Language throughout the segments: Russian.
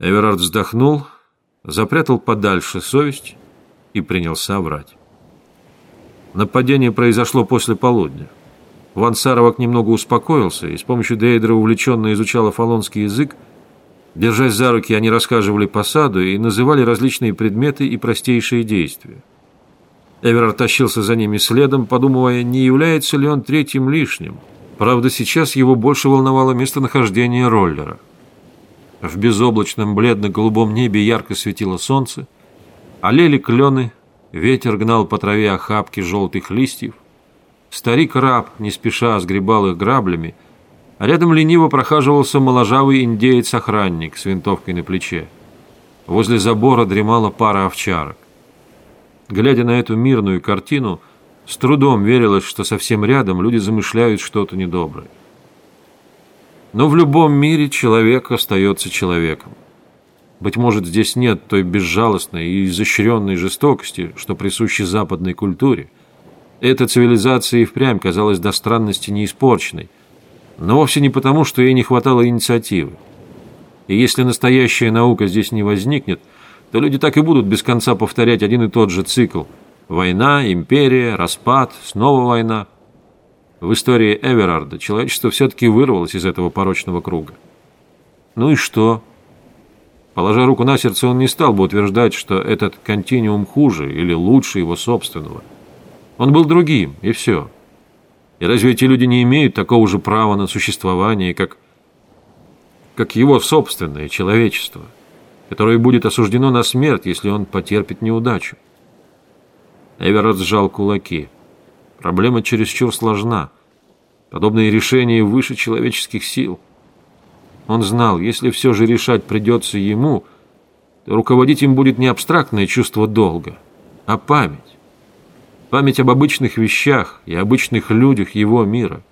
Эверард вздохнул, запрятал подальше совесть и принялся врать. Нападение произошло после полудня. Ван Саровак немного успокоился и с помощью Дейдера увлеченно изучал афалонский язык. Держась за руки, они рассказывали по саду и называли различные предметы и простейшие действия. Эверард тащился за ними следом, подумывая, не является ли он третьим лишним. Правда, сейчас его больше волновало местонахождение роллера – в безоблачном бледно-голубом небе ярко светило солнце, олели клены, ветер гнал по траве охапки желтых листьев. Старик-раб не спеша сгребал их граблями, а рядом лениво прохаживался моложавый индеец-охранник с винтовкой на плече. Возле забора дремала пара овчарок. Глядя на эту мирную картину, с трудом верилось, что совсем рядом люди замышляют что-то недоброе. Но в любом мире человек остается человеком. Быть может, здесь нет той безжалостной и изощренной жестокости, что присущи западной культуре. Эта цивилизация и впрямь казалась до странности неиспорченной, но вовсе не потому, что ей не хватало инициативы. И если настоящая наука здесь не возникнет, то люди так и будут без конца повторять один и тот же цикл. Война, империя, распад, снова война – в истории Эверарда человечество все-таки вырвалось из этого порочного круга. Ну и что? Положа руку на сердце, он не стал бы утверждать, что этот континуум хуже или лучше его собственного. Он был другим, и все. И разве эти люди не имеют такого же права на существование, как, как его собственное человечество, которое будет осуждено на смерть, если он потерпит неудачу? Эверард сжал кулаки – Проблема чересчур сложна. Подобные решения выше человеческих сил. Он знал, если все же решать придется ему, то руководить им будет не абстрактное чувство долга, а память. Память об обычных вещах и обычных людях его мира.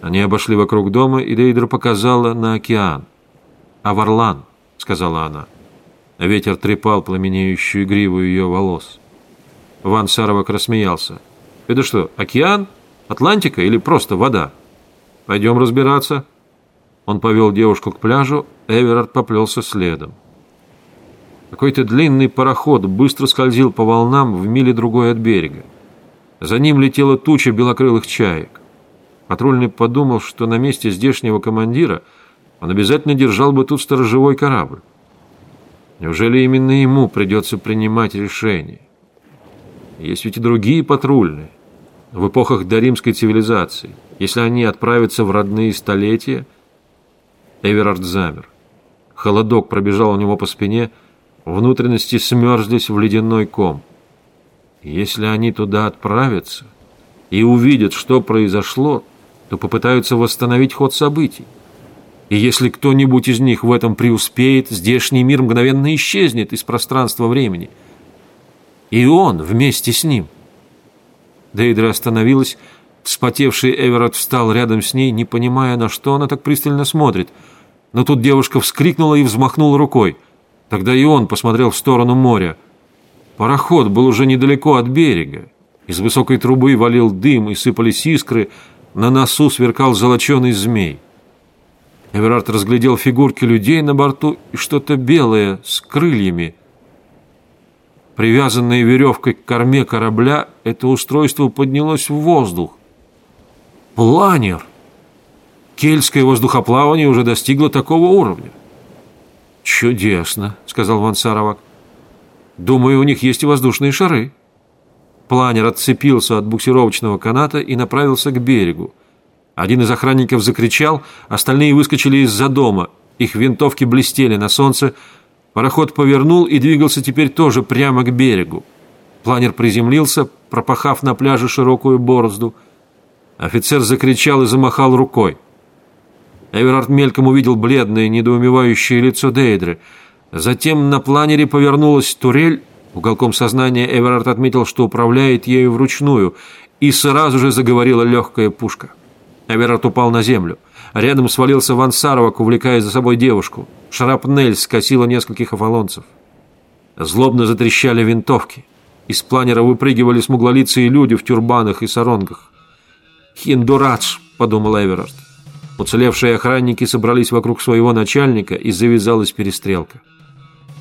Они обошли вокруг дома, и Дейдер показала на океан. «Аварлан», — сказала она. Ветер трепал пламенеющую гриву ее волос. Ван Саровак рассмеялся. Это что, океан? Атлантика или просто вода? Пойдем разбираться. Он повел девушку к пляжу, Эверард поплелся следом. Какой-то длинный пароход быстро скользил по волнам в миле другой от берега. За ним летела туча белокрылых чаек. Патрульный подумал, что на месте здешнего командира он обязательно держал бы тут сторожевой корабль. Неужели именно ему придется принимать решение? Есть ведь и другие патрульные. В эпохах доримской цивилизации. Если они отправятся в родные столетия... Эверард замер. Холодок пробежал у него по спине, внутренности смерзлись в ледяной ком. Если они туда отправятся и увидят, что произошло, то попытаются восстановить ход событий. И если кто-нибудь из них в этом преуспеет, здешний мир мгновенно исчезнет из пространства времени – и он вместе с ним. Дейдра остановилась, вспотевший Эверард встал рядом с ней, не понимая, на что она так пристально смотрит. Но тут девушка вскрикнула и взмахнула рукой. Тогда и он посмотрел в сторону моря. Пароход был уже недалеко от берега. Из высокой трубы валил дым и сыпались искры, на носу сверкал золоченый змей. Эверард разглядел фигурки людей на борту и что-то белое с крыльями – Привязанное веревкой к корме корабля, это устройство поднялось в воздух. Планер! Кельтское воздухоплавание уже достигло такого уровня. «Чудесно», — сказал Ван Саровак. «Думаю, у них есть и воздушные шары». Планер отцепился от буксировочного каната и направился к берегу. Один из охранников закричал, остальные выскочили из-за дома. Их винтовки блестели на солнце, Пароход повернул и двигался теперь тоже прямо к берегу. Планер приземлился, пропахав на пляже широкую борозду. Офицер закричал и замахал рукой. Эверард мельком увидел бледное, недоумевающее лицо Дейдры. Затем на планере повернулась турель. Уголком сознания Эверард отметил, что управляет ею вручную, и сразу же заговорила легкая пушка. Эверард упал на землю. Рядом свалился Ван Саровак, увлекая за собой девушку. Шрапнель скосила нескольких афалонцев. Злобно затрещали винтовки. Из планера выпрыгивали смуглолицые люди в тюрбанах и саронгах. «Хиндурадж», — подумал Эверард. Уцелевшие охранники собрались вокруг своего начальника, и завязалась перестрелка.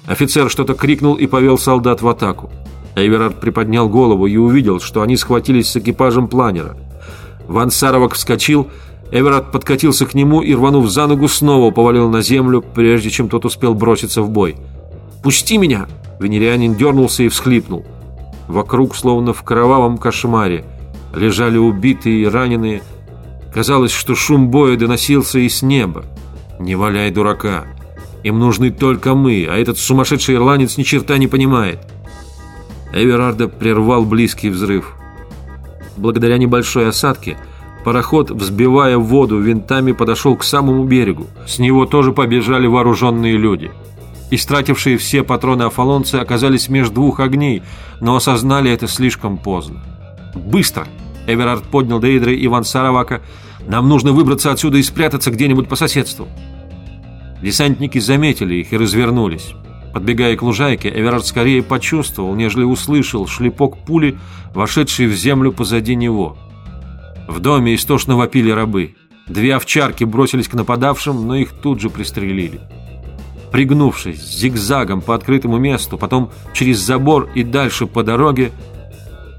Офицер что-то крикнул и повел солдат в атаку. Эверард приподнял голову и увидел, что они схватились с экипажем планера. Ван Саровок вскочил, Эверард подкатился к нему и, рванув за ногу, снова повалил на землю, прежде чем тот успел броситься в бой. «Пусти меня!» Венерианин дернулся и всхлипнул. Вокруг, словно в кровавом кошмаре, лежали убитые и раненые. Казалось, что шум боя доносился и с неба. «Не валяй дурака! Им нужны только мы, а этот сумасшедший ирландец ни черта не понимает!» Эверарда прервал близкий взрыв. Благодаря небольшой осадке пароход, взбивая воду винтами, подошел к самому берегу. С него тоже побежали вооруженные люди. Истратившие все патроны афалонцы оказались между двух огней, но осознали это слишком поздно. «Быстро!» — Эверард поднял Дейдра и Иван Саравака. «Нам нужно выбраться отсюда и спрятаться где-нибудь по соседству». Десантники заметили их и развернулись. Подбегая к лужайке, Эверард скорее почувствовал, нежели услышал шлепок пули, вошедшей в землю позади него. В доме истошно вопили рабы. Две овчарки бросились к нападавшим, но их тут же пристрелили. Пригнувшись зигзагом по открытому месту, потом через забор и дальше по дороге,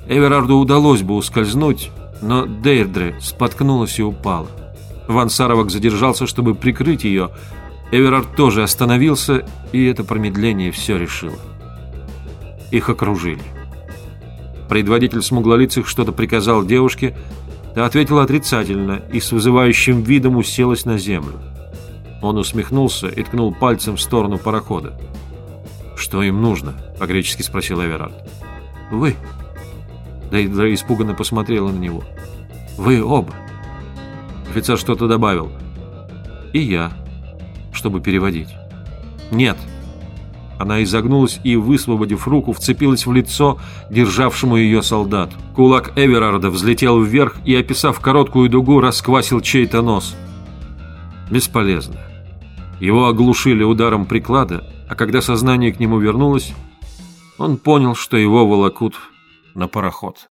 Эверарду удалось бы ускользнуть, но Дейрдре споткнулась и упала. Ван Саровак задержался, чтобы прикрыть ее, Эверард тоже остановился, и это промедление все решило. Их окружили. Предводитель смуглолицых что-то приказал девушке, та ответила отрицательно и с вызывающим видом уселась на землю. Он усмехнулся и ткнул пальцем в сторону парохода. «Что им нужно?» — по-гречески спросил Эверард. «Вы». Дейдра испуганно посмотрела на него. «Вы оба». Офицер что-то добавил. «И я», чтобы переводить. «Нет!» Она изогнулась и, высвободив руку, вцепилась в лицо державшему ее солдат. Кулак Эверарда взлетел вверх и, описав короткую дугу, расквасил чей-то нос. Бесполезно. Его оглушили ударом приклада, а когда сознание к нему вернулось, он понял, что его волокут на пароход.